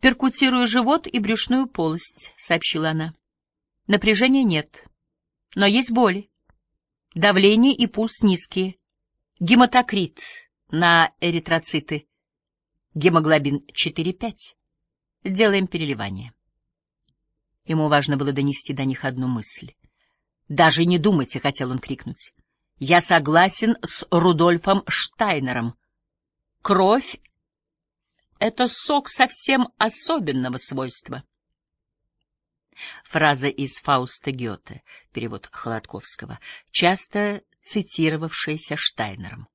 перкутирую живот и брюшную полость», — сообщила она. «Напряжения нет, но есть боли. Давление и пульс низкие. Гематокрит на эритроциты. Гемоглобин 4-5. Делаем переливание». Ему важно было донести до них одну мысль. «Даже не думайте», — хотел он крикнуть. «Я согласен с Рудольфом Штайнером. Кровь — это сок совсем особенного свойства». Фраза из Фауста Гёте, перевод Холодковского, часто цитировавшаяся Штайнером.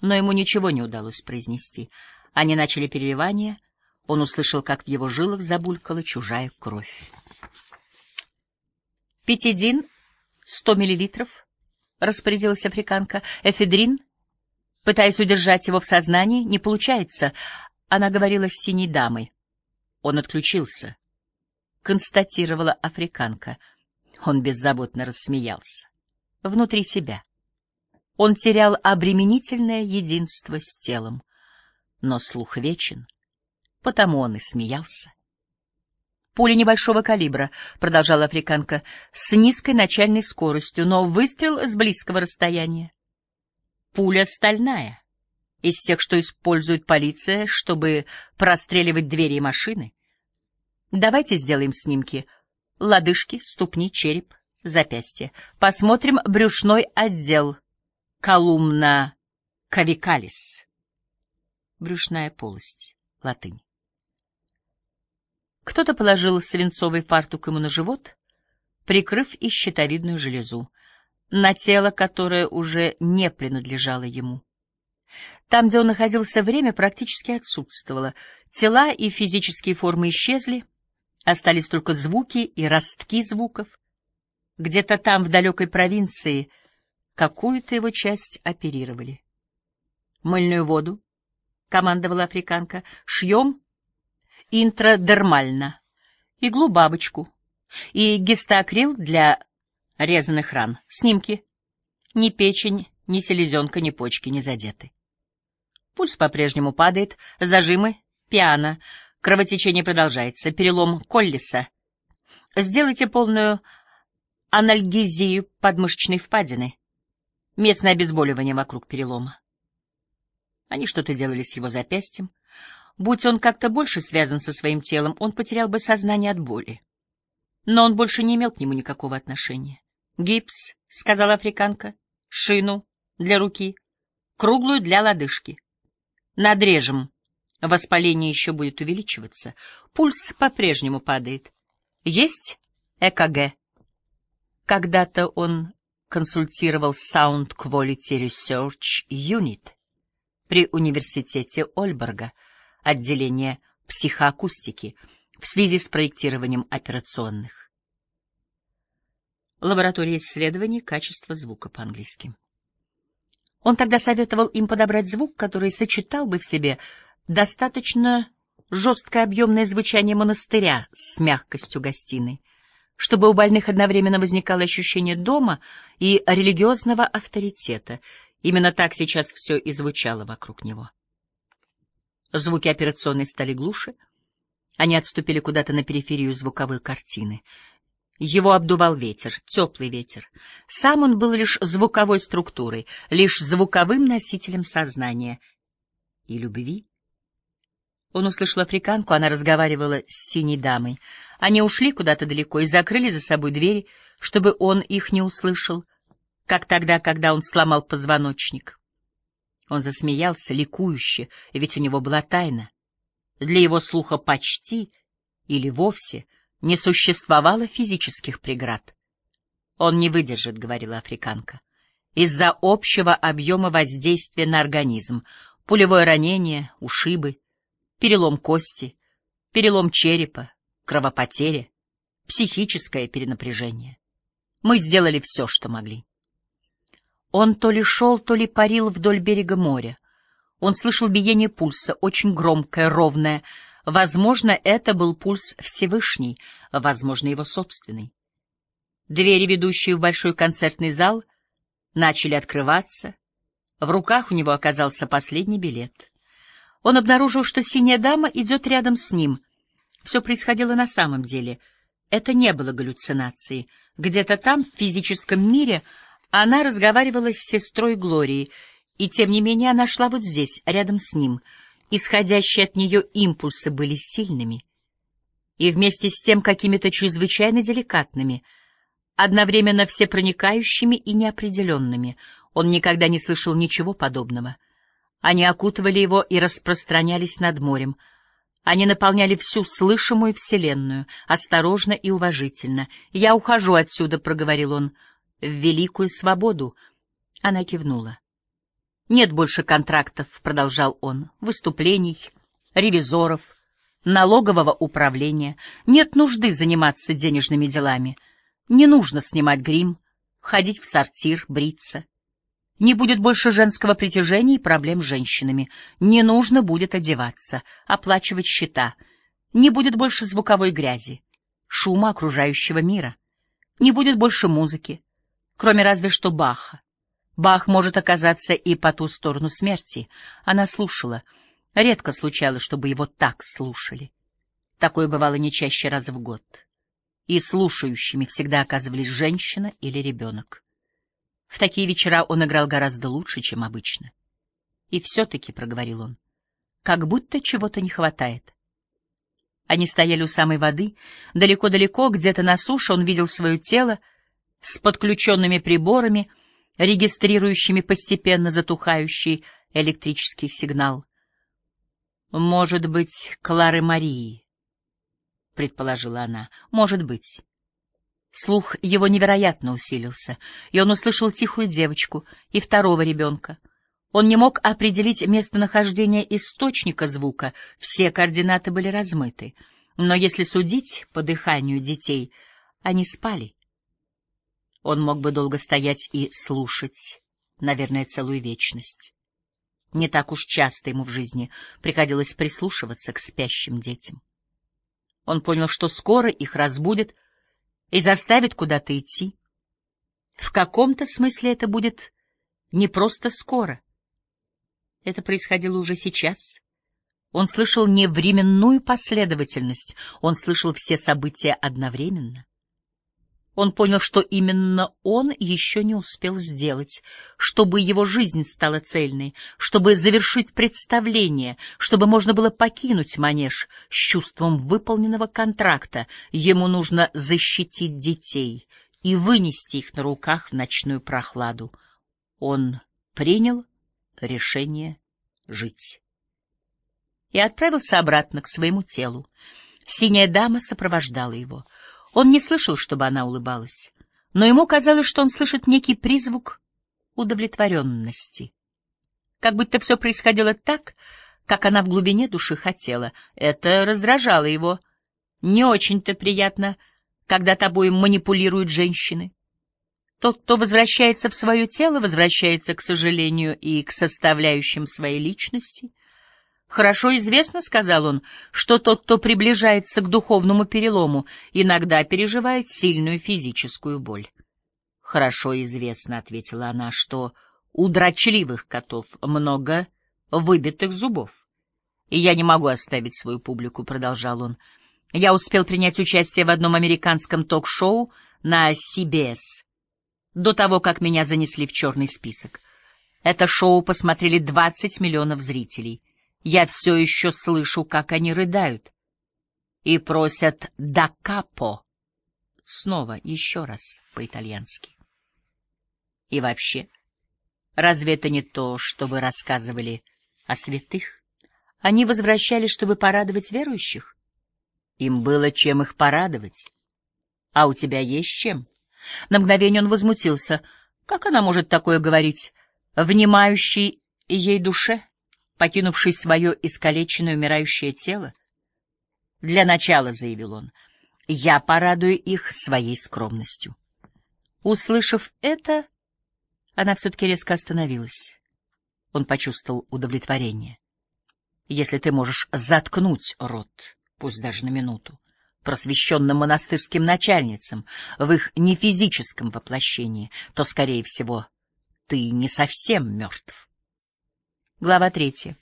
Но ему ничего не удалось произнести. Они начали переливание, он услышал, как в его жилах забулькала чужая кровь. «Петидин, сто миллилитров», — распорядилась африканка. «Эфедрин, пытаясь удержать его в сознании, не получается». Она говорила с синей дамой. Он отключился. Констатировала африканка. Он беззаботно рассмеялся. Внутри себя. Он терял обременительное единство с телом. Но слух вечен, потому он и смеялся. Пуля небольшого калибра, продолжала африканка, с низкой начальной скоростью, но выстрел с близкого расстояния. Пуля стальная, из тех, что использует полиция, чтобы простреливать двери и машины. Давайте сделаем снимки. Лодыжки, ступни, череп, запястье. Посмотрим брюшной отдел. Колумна кавикалис. Брюшная полость. Латынь. Кто-то положил свинцовый фартук ему на живот, прикрыв и щитовидную железу, на тело, которое уже не принадлежало ему. Там, где он находился, время практически отсутствовало. Тела и физические формы исчезли, остались только звуки и ростки звуков. Где-то там, в далекой провинции, какую-то его часть оперировали. «Мыльную воду», — командовала африканка, — «шьем интрадермально, иглу-бабочку и гистоакрил для резаных ран. Снимки. Ни печень, ни селезенка, ни почки не задеты. Пульс по-прежнему падает, зажимы, пиано, кровотечение продолжается, перелом коллиса. Сделайте полную анальгезию подмышечной впадины, местное обезболивание вокруг перелома. Они что-то делали с его запястьем, Будь он как-то больше связан со своим телом, он потерял бы сознание от боли. Но он больше не имел к нему никакого отношения. «Гипс», — сказала африканка, — «шину для руки, круглую для лодыжки. Надрежем. Воспаление еще будет увеличиваться. Пульс по-прежнему падает. Есть ЭКГ?» Когда-то он консультировал Sound Quality Research Unit при университете Ольберга — отделение психоакустики в связи с проектированием операционных. Лаборатория исследований качества звука по-английски. Он тогда советовал им подобрать звук, который сочетал бы в себе достаточно жесткое объемное звучание монастыря с мягкостью гостиной, чтобы у больных одновременно возникало ощущение дома и религиозного авторитета. Именно так сейчас все и звучало вокруг него. Звуки операционной стали глуше. Они отступили куда-то на периферию звуковой картины. Его обдувал ветер, теплый ветер. Сам он был лишь звуковой структурой, лишь звуковым носителем сознания и любви. Он услышал африканку, она разговаривала с синей дамой. Они ушли куда-то далеко и закрыли за собой двери, чтобы он их не услышал, как тогда, когда он сломал позвоночник. Он засмеялся, ликующе, ведь у него была тайна. Для его слуха почти или вовсе не существовало физических преград. «Он не выдержит», — говорила африканка, — «из-за общего объема воздействия на организм, пулевое ранение, ушибы, перелом кости, перелом черепа, кровопотеря, психическое перенапряжение. Мы сделали все, что могли». Он то ли шел, то ли парил вдоль берега моря. Он слышал биение пульса, очень громкое, ровное. Возможно, это был пульс Всевышний, возможно, его собственный. Двери, ведущие в большой концертный зал, начали открываться. В руках у него оказался последний билет. Он обнаружил, что синяя дама идет рядом с ним. Все происходило на самом деле. Это не было галлюцинацией. Где-то там, в физическом мире, она разговаривала с сестрой Глорией, и тем не менее она шла вот здесь, рядом с ним. Исходящие от нее импульсы были сильными и вместе с тем какими-то чрезвычайно деликатными, одновременно всепроникающими и неопределенными. Он никогда не слышал ничего подобного. Они окутывали его и распространялись над морем. Они наполняли всю слышимую вселенную, осторожно и уважительно. «Я ухожу отсюда», — проговорил он, — «в великую свободу». Она кивнула. «Нет больше контрактов», — продолжал он, — «выступлений, ревизоров, налогового управления. Нет нужды заниматься денежными делами. Не нужно снимать грим, ходить в сортир, бриться. Не будет больше женского притяжения и проблем с женщинами. Не нужно будет одеваться, оплачивать счета. Не будет больше звуковой грязи, шума окружающего мира. Не будет больше музыки, кроме разве что Баха. Бах может оказаться и по ту сторону смерти. Она слушала. Редко случалось, чтобы его так слушали. Такое бывало не чаще раз в год. И слушающими всегда оказывались женщина или ребенок. В такие вечера он играл гораздо лучше, чем обычно. И все-таки, — проговорил он, — как будто чего-то не хватает. Они стояли у самой воды, далеко-далеко, где-то на суше он видел свое тело с подключенными приборами — регистрирующими постепенно затухающий электрический сигнал. «Может быть, Клары Марии», — предположила она. «Может быть». Слух его невероятно усилился, и он услышал тихую девочку и второго ребенка. Он не мог определить местонахождение источника звука, все координаты были размыты. Но если судить по дыханию детей, они спали. Он мог бы долго стоять и слушать, наверное, целую вечность. Не так уж часто ему в жизни приходилось прислушиваться к спящим детям. Он понял, что скоро их разбудят и заставит куда-то идти. В каком-то смысле это будет не просто скоро. Это происходило уже сейчас. Он слышал не временную последовательность, он слышал все события одновременно. Он понял, что именно он еще не успел сделать, чтобы его жизнь стала цельной, чтобы завершить представление, чтобы можно было покинуть манеж с чувством выполненного контракта. Ему нужно защитить детей и вынести их на руках в ночную прохладу. Он принял решение жить. И отправился обратно к своему телу. Синяя дама сопровождала его — он не слышал, чтобы она улыбалась, но ему казалось, что он слышит некий призвук удовлетворенности. Как будто все происходило так, как она в глубине души хотела. Это раздражало его. Не очень-то приятно, когда тобой манипулируют женщины. Тот, кто возвращается в свое тело, возвращается, к сожалению, и к составляющим своей личности — Хорошо известно, — сказал он, — что тот, кто приближается к духовному перелому, иногда переживает сильную физическую боль. Хорошо известно, — ответила она, — что у дрочливых котов много выбитых зубов. И я не могу оставить свою публику, — продолжал он. Я успел принять участие в одном американском ток-шоу на CBS до того, как меня занесли в черный список. Это шоу посмотрели 20 миллионов зрителей. Я все еще слышу, как они рыдают и просят «да капо». Снова, еще раз, по-итальянски. И вообще, разве это не то, что вы рассказывали о святых? Они возвращались, чтобы порадовать верующих? Им было чем их порадовать. А у тебя есть чем? На мгновение он возмутился. Как она может такое говорить? Внимающей ей душе? Покинувший свое искалеченное умирающее тело? Для начала, — заявил он, — я порадую их своей скромностью. Услышав это, она все-таки резко остановилась. Он почувствовал удовлетворение. Если ты можешь заткнуть рот, пусть даже на минуту, просвещенным монастырским начальницам в их нефизическом воплощении, то, скорее всего, ты не совсем мертв. Глава третья.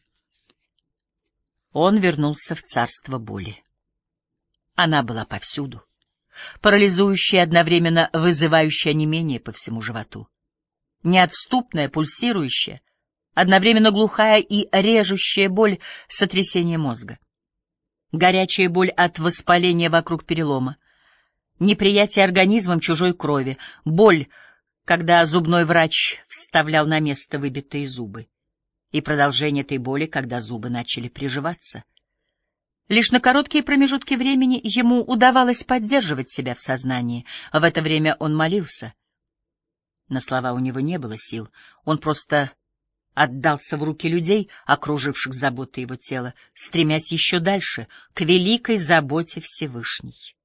Он вернулся в царство боли. Она была повсюду, парализующая, одновременно вызывающая онемение по всему животу. Неотступная, пульсирующая, одновременно глухая и режущая боль сотрясения мозга. Горячая боль от воспаления вокруг перелома, неприятие организмом чужой крови, боль, когда зубной врач вставлял на место выбитые зубы, и продолжение этой боли, когда зубы начали приживаться — Лишь на короткие промежутки времени ему удавалось поддерживать себя в сознании. В это время он молился. На слова у него не было сил. Он просто отдался в руки людей, окруживших заботой его тела, стремясь еще дальше, к великой заботе Всевышней.